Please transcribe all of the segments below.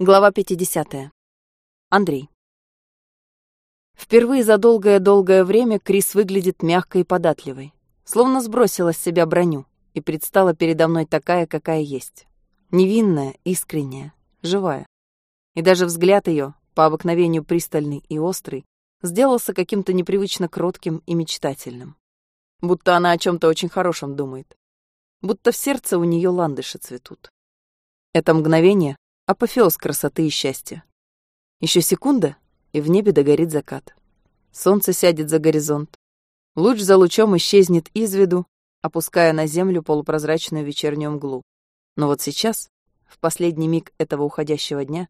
Глава 50. Андрей. Впервые за долгое-долгое время Крис выглядит мягкой и податливой, словно сбросила с себя броню и предстала передо мной такая, какая есть. Невинная, искренняя, живая. И даже взгляд ее, по обыкновению пристальный и острый, сделался каким-то непривычно кротким и мечтательным. Будто она о чем то очень хорошем думает. Будто в сердце у нее ландыши цветут. Это мгновение Апофеоз красоты и счастья. Еще секунда, и в небе догорит закат. Солнце сядет за горизонт. Луч за лучом исчезнет из виду, опуская на землю полупрозрачную вечернюю мглу. Но вот сейчас, в последний миг этого уходящего дня,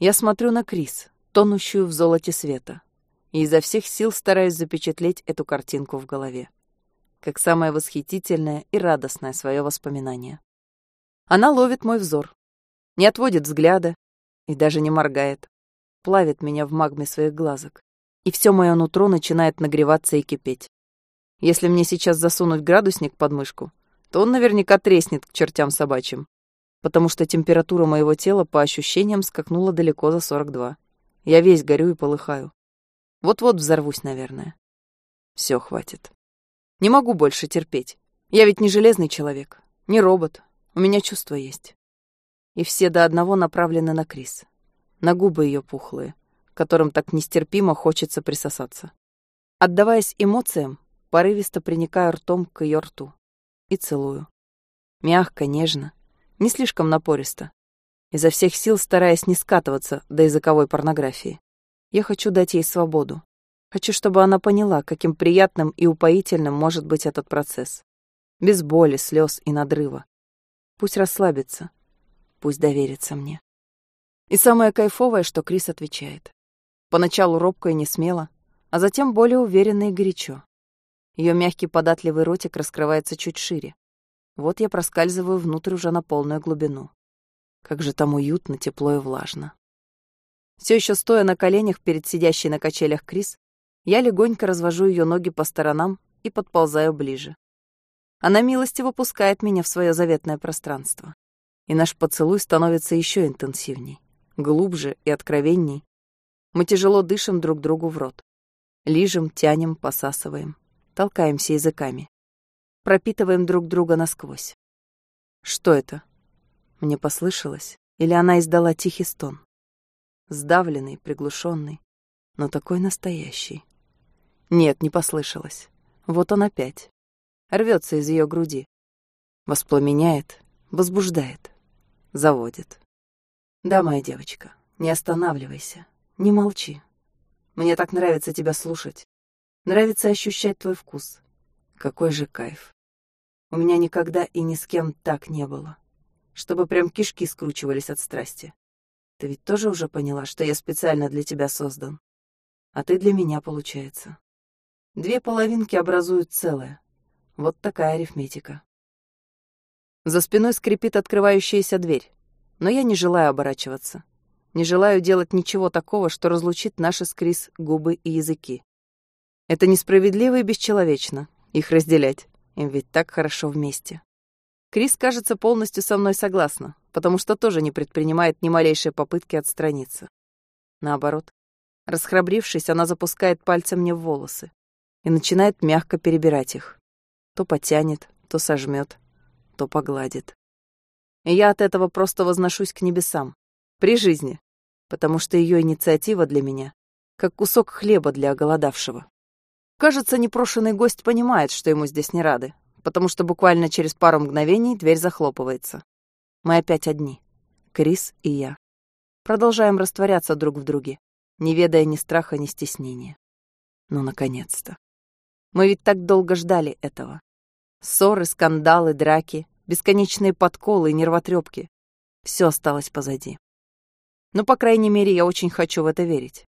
я смотрю на Крис, тонущую в золоте света, и изо всех сил стараюсь запечатлеть эту картинку в голове, как самое восхитительное и радостное свое воспоминание. Она ловит мой взор, не отводит взгляда и даже не моргает. Плавит меня в магме своих глазок. И все мое нутро начинает нагреваться и кипеть. Если мне сейчас засунуть градусник под мышку, то он наверняка треснет к чертям собачьим, потому что температура моего тела по ощущениям скакнула далеко за 42. Я весь горю и полыхаю. Вот-вот взорвусь, наверное. Все, хватит. Не могу больше терпеть. Я ведь не железный человек, не робот. У меня чувства есть и все до одного направлены на Крис, на губы ее пухлые, которым так нестерпимо хочется присосаться. Отдаваясь эмоциям, порывисто приникаю ртом к ее рту и целую. Мягко, нежно, не слишком напористо, изо всех сил стараясь не скатываться до языковой порнографии. Я хочу дать ей свободу. Хочу, чтобы она поняла, каким приятным и упоительным может быть этот процесс. Без боли, слез и надрыва. Пусть расслабится, Пусть доверится мне. И самое кайфовое, что Крис отвечает. Поначалу робко и не смело, а затем более уверенно и горячо. Ее мягкий податливый ротик раскрывается чуть шире. Вот я проскальзываю внутрь уже на полную глубину. Как же там уютно, тепло и влажно. Все еще стоя на коленях перед сидящей на качелях Крис, я легонько развожу ее ноги по сторонам и подползаю ближе. Она милостиво пускает меня в свое заветное пространство и наш поцелуй становится еще интенсивней, глубже и откровенней. Мы тяжело дышим друг другу в рот. Лижем, тянем, посасываем, толкаемся языками. Пропитываем друг друга насквозь. Что это? Мне послышалось, или она издала тихий стон? Сдавленный, приглушенный, но такой настоящий. Нет, не послышалось. Вот он опять. Рвется из ее груди. Воспламеняет, возбуждает заводит. Да, моя девочка, не останавливайся, не молчи. Мне так нравится тебя слушать. Нравится ощущать твой вкус. Какой же кайф. У меня никогда и ни с кем так не было. Чтобы прям кишки скручивались от страсти. Ты ведь тоже уже поняла, что я специально для тебя создан. А ты для меня, получается. Две половинки образуют целое. Вот такая арифметика. За спиной скрипит открывающаяся дверь. Но я не желаю оборачиваться. Не желаю делать ничего такого, что разлучит наши с Крис губы и языки. Это несправедливо и бесчеловечно, их разделять. Им ведь так хорошо вместе. Крис, кажется, полностью со мной согласна, потому что тоже не предпринимает ни малейшей попытки отстраниться. Наоборот, расхрабрившись, она запускает пальцы мне в волосы и начинает мягко перебирать их. То потянет, то сожмет, то погладит. Я от этого просто возношусь к небесам. При жизни. Потому что ее инициатива для меня как кусок хлеба для оголодавшего. Кажется, непрошенный гость понимает, что ему здесь не рады, потому что буквально через пару мгновений дверь захлопывается. Мы опять одни. Крис и я. Продолжаем растворяться друг в друге, не ведая ни страха, ни стеснения. Ну, наконец-то. Мы ведь так долго ждали этого. Ссоры, скандалы, драки, бесконечные подколы и нервотрепки. Все осталось позади. Но, по крайней мере, я очень хочу в это верить.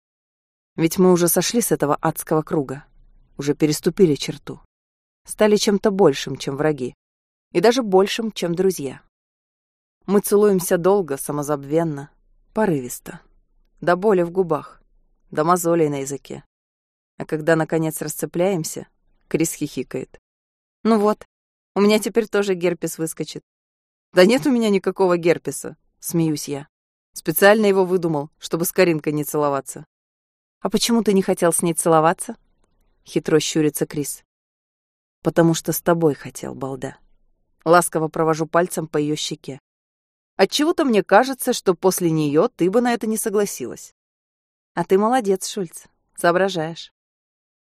Ведь мы уже сошли с этого адского круга, уже переступили черту, стали чем-то большим, чем враги, и даже большим, чем друзья. Мы целуемся долго, самозабвенно, порывисто, до боли в губах, до мозолей на языке. А когда, наконец, расцепляемся, Крис хихикает. Ну вот, у меня теперь тоже герпес выскочит. Да нет у меня никакого герпеса, смеюсь я. Специально его выдумал, чтобы с Каринкой не целоваться. А почему ты не хотел с ней целоваться? Хитро щурится Крис. Потому что с тобой хотел, балда. Ласково провожу пальцем по ее щеке. Отчего-то мне кажется, что после нее ты бы на это не согласилась. А ты молодец, Шульц. Соображаешь.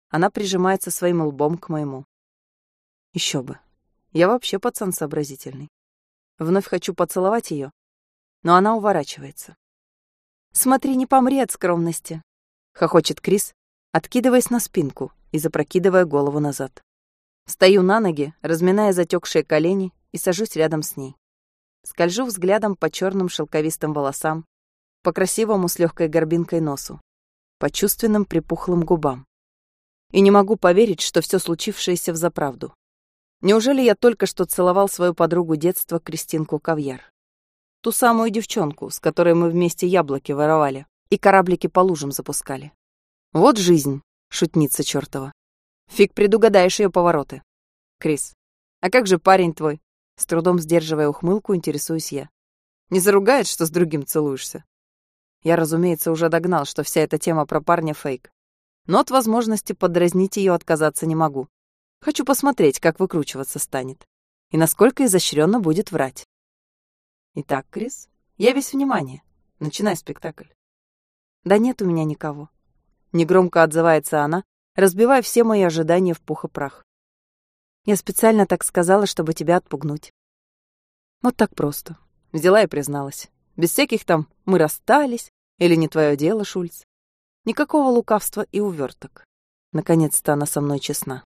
Она прижимается своим лбом к моему. Еще бы. Я вообще пацан сообразительный. Вновь хочу поцеловать ее, но она уворачивается. «Смотри, не помри от скромности», — хохочет Крис, откидываясь на спинку и запрокидывая голову назад. Стою на ноги, разминая затекшие колени, и сажусь рядом с ней. Скольжу взглядом по черным шелковистым волосам, по красивому с легкой горбинкой носу, по чувственным припухлым губам. И не могу поверить, что все случившееся взаправду. Неужели я только что целовал свою подругу детства Кристинку Кавьяр? Ту самую девчонку, с которой мы вместе яблоки воровали и кораблики по лужам запускали. Вот жизнь, шутница чертова. Фиг предугадаешь ее повороты. Крис, а как же парень твой? С трудом сдерживая ухмылку, интересуюсь я. Не заругает, что с другим целуешься? Я, разумеется, уже догнал, что вся эта тема про парня — фейк. Но от возможности подразнить ее отказаться не могу. Хочу посмотреть, как выкручиваться станет. И насколько изощренно будет врать. Итак, Крис, я весь внимание. Начинай спектакль. Да нет у меня никого. Негромко отзывается она, разбивая все мои ожидания в пух и прах. Я специально так сказала, чтобы тебя отпугнуть. Вот так просто. Взяла и призналась. Без всяких там «мы расстались» или «не твое дело, Шульц». Никакого лукавства и уверток. Наконец-то она со мной честна.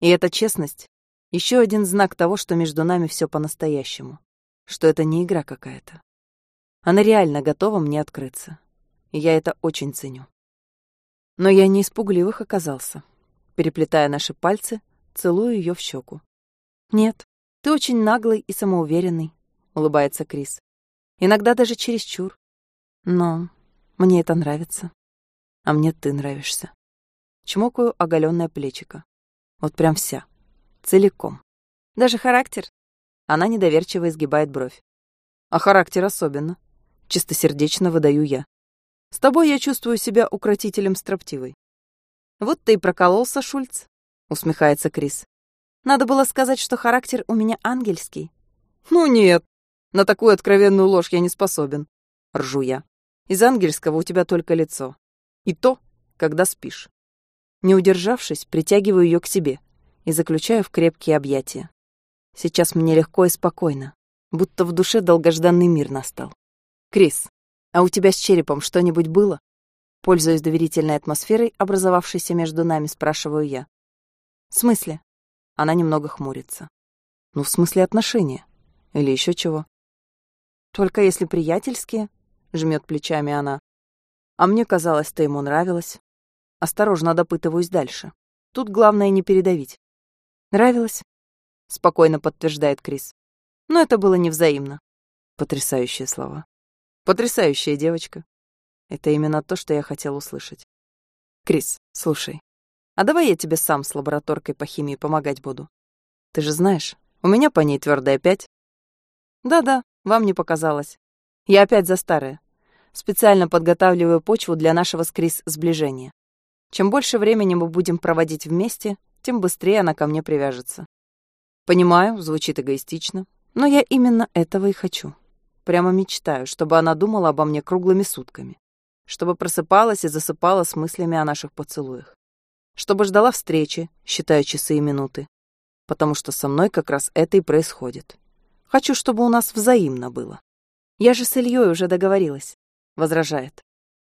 И эта честность — еще один знак того, что между нами все по-настоящему, что это не игра какая-то. Она реально готова мне открыться, и я это очень ценю. Но я не испугливых оказался. Переплетая наши пальцы, целую ее в щеку. «Нет, ты очень наглый и самоуверенный», — улыбается Крис. «Иногда даже чересчур. Но мне это нравится. А мне ты нравишься». Чмокаю оголенное плечико. Вот прям вся. Целиком. Даже характер. Она недоверчиво изгибает бровь. А характер особенно. Чистосердечно выдаю я. С тобой я чувствую себя укротителем строптивой. Вот ты и прокололся, Шульц, усмехается Крис. Надо было сказать, что характер у меня ангельский. Ну нет, на такую откровенную ложь я не способен. Ржу я. Из ангельского у тебя только лицо. И то, когда спишь. Не удержавшись, притягиваю ее к себе и заключаю в крепкие объятия. Сейчас мне легко и спокойно, будто в душе долгожданный мир настал. «Крис, а у тебя с черепом что-нибудь было?» Пользуясь доверительной атмосферой, образовавшейся между нами, спрашиваю я. «В смысле?» Она немного хмурится. «Ну, в смысле отношения. Или еще чего?» «Только если приятельские», — жмет плечами она. «А мне казалось, ты ему нравилась». Осторожно допытываюсь дальше. Тут главное не передавить. «Нравилось?» — спокойно подтверждает Крис. Но это было невзаимно. Потрясающие слова. Потрясающая девочка. Это именно то, что я хотел услышать. Крис, слушай, а давай я тебе сам с лабораторкой по химии помогать буду. Ты же знаешь, у меня по ней твердая пять. Да-да, вам не показалось. Я опять за старое. Специально подготавливаю почву для нашего с Крис сближения. Чем больше времени мы будем проводить вместе, тем быстрее она ко мне привяжется. Понимаю, звучит эгоистично, но я именно этого и хочу. Прямо мечтаю, чтобы она думала обо мне круглыми сутками. Чтобы просыпалась и засыпала с мыслями о наших поцелуях. Чтобы ждала встречи, считая часы и минуты. Потому что со мной как раз это и происходит. Хочу, чтобы у нас взаимно было. Я же с Ильей уже договорилась, возражает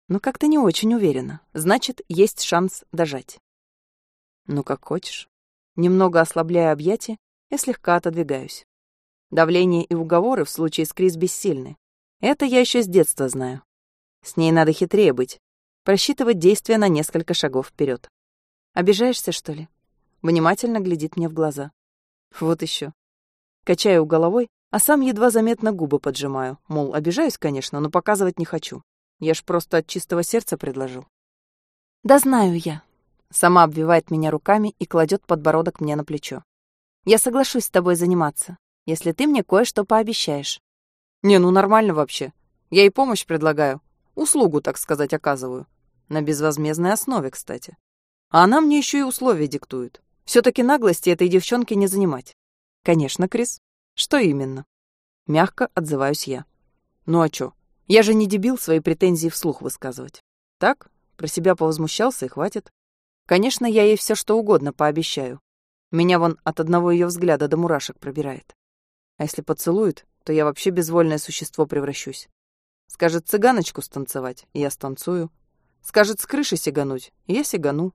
но как-то не очень уверена. Значит, есть шанс дожать. Ну, как хочешь. Немного ослабляя объятия, я слегка отодвигаюсь. Давление и уговоры в случае с Крис бессильны. Это я еще с детства знаю. С ней надо хитрее быть, просчитывать действия на несколько шагов вперед. Обижаешься, что ли? Внимательно глядит мне в глаза. Вот еще. Качаю головой, а сам едва заметно губы поджимаю, мол, обижаюсь, конечно, но показывать не хочу. Я ж просто от чистого сердца предложил. Да знаю я. Сама обвивает меня руками и кладет подбородок мне на плечо. Я соглашусь с тобой заниматься, если ты мне кое-что пообещаешь. Не, ну нормально вообще. Я ей помощь предлагаю. Услугу, так сказать, оказываю. На безвозмездной основе, кстати. А она мне еще и условия диктует. все таки наглости этой девчонки не занимать. Конечно, Крис. Что именно? Мягко отзываюсь я. Ну а чё? Я же не дебил свои претензии вслух высказывать. Так, про себя повозмущался и хватит. Конечно, я ей все что угодно пообещаю. Меня вон от одного ее взгляда до мурашек пробирает. А если поцелует, то я вообще безвольное существо превращусь. Скажет цыганочку станцевать, я станцую. Скажет с крыши сигануть, я сигану.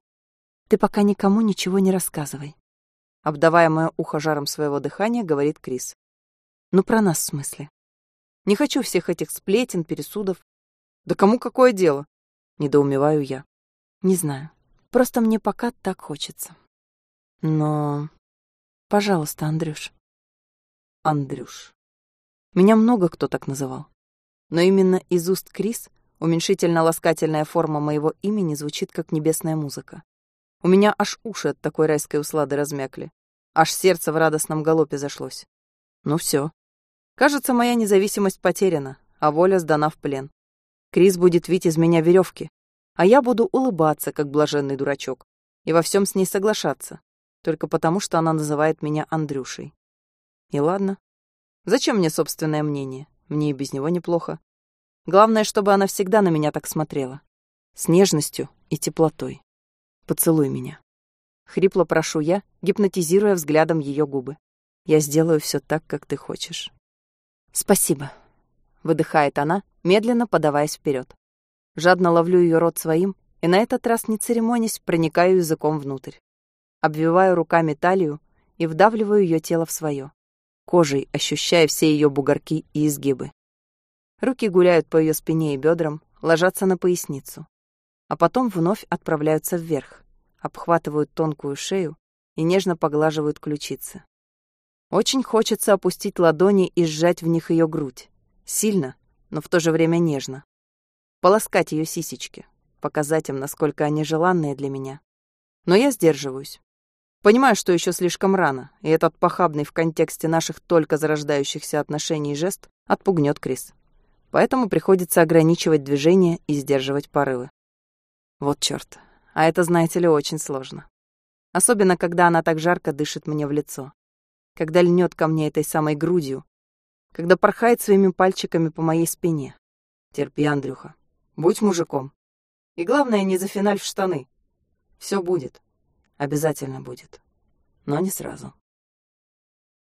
Ты пока никому ничего не рассказывай. Обдавая мое ухо жаром своего дыхания, говорит Крис. Ну, про нас в смысле. Не хочу всех этих сплетен, пересудов. Да кому какое дело? Недоумеваю я. Не знаю. Просто мне пока так хочется. Но... Пожалуйста, Андрюш. Андрюш. Меня много кто так называл. Но именно из уст Крис уменьшительно-ласкательная форма моего имени звучит как небесная музыка. У меня аж уши от такой райской услады размякли. Аж сердце в радостном галопе зашлось. Ну все. Кажется, моя независимость потеряна, а воля сдана в плен. Крис будет вить из меня веревки, а я буду улыбаться, как блаженный дурачок, и во всем с ней соглашаться, только потому, что она называет меня Андрюшей. И ладно. Зачем мне собственное мнение? Мне и без него неплохо. Главное, чтобы она всегда на меня так смотрела. С нежностью и теплотой. Поцелуй меня. Хрипло прошу я, гипнотизируя взглядом ее губы. Я сделаю все так, как ты хочешь. Спасибо. Выдыхает она, медленно подаваясь вперед. Жадно ловлю ее рот своим и на этот раз не церемонясь, проникаю языком внутрь обвиваю руками талию и вдавливаю ее тело в свое, кожей ощущая все ее бугорки и изгибы. Руки гуляют по ее спине и бедрам, ложатся на поясницу, а потом вновь отправляются вверх, обхватывают тонкую шею и нежно поглаживают ключицы. Очень хочется опустить ладони и сжать в них ее грудь. Сильно, но в то же время нежно. Полоскать ее сисечки, показать им, насколько они желанные для меня. Но я сдерживаюсь. Понимаю, что еще слишком рано, и этот похабный в контексте наших только зарождающихся отношений жест отпугнет Крис. Поэтому приходится ограничивать движение и сдерживать порывы. Вот чёрт. А это, знаете ли, очень сложно. Особенно, когда она так жарко дышит мне в лицо. Когда льнет ко мне этой самой грудью. Когда порхает своими пальчиками по моей спине. Терпи, Андрюха. Будь мужиком. И главное, не зафиналь в штаны. Все будет. Обязательно будет. Но не сразу.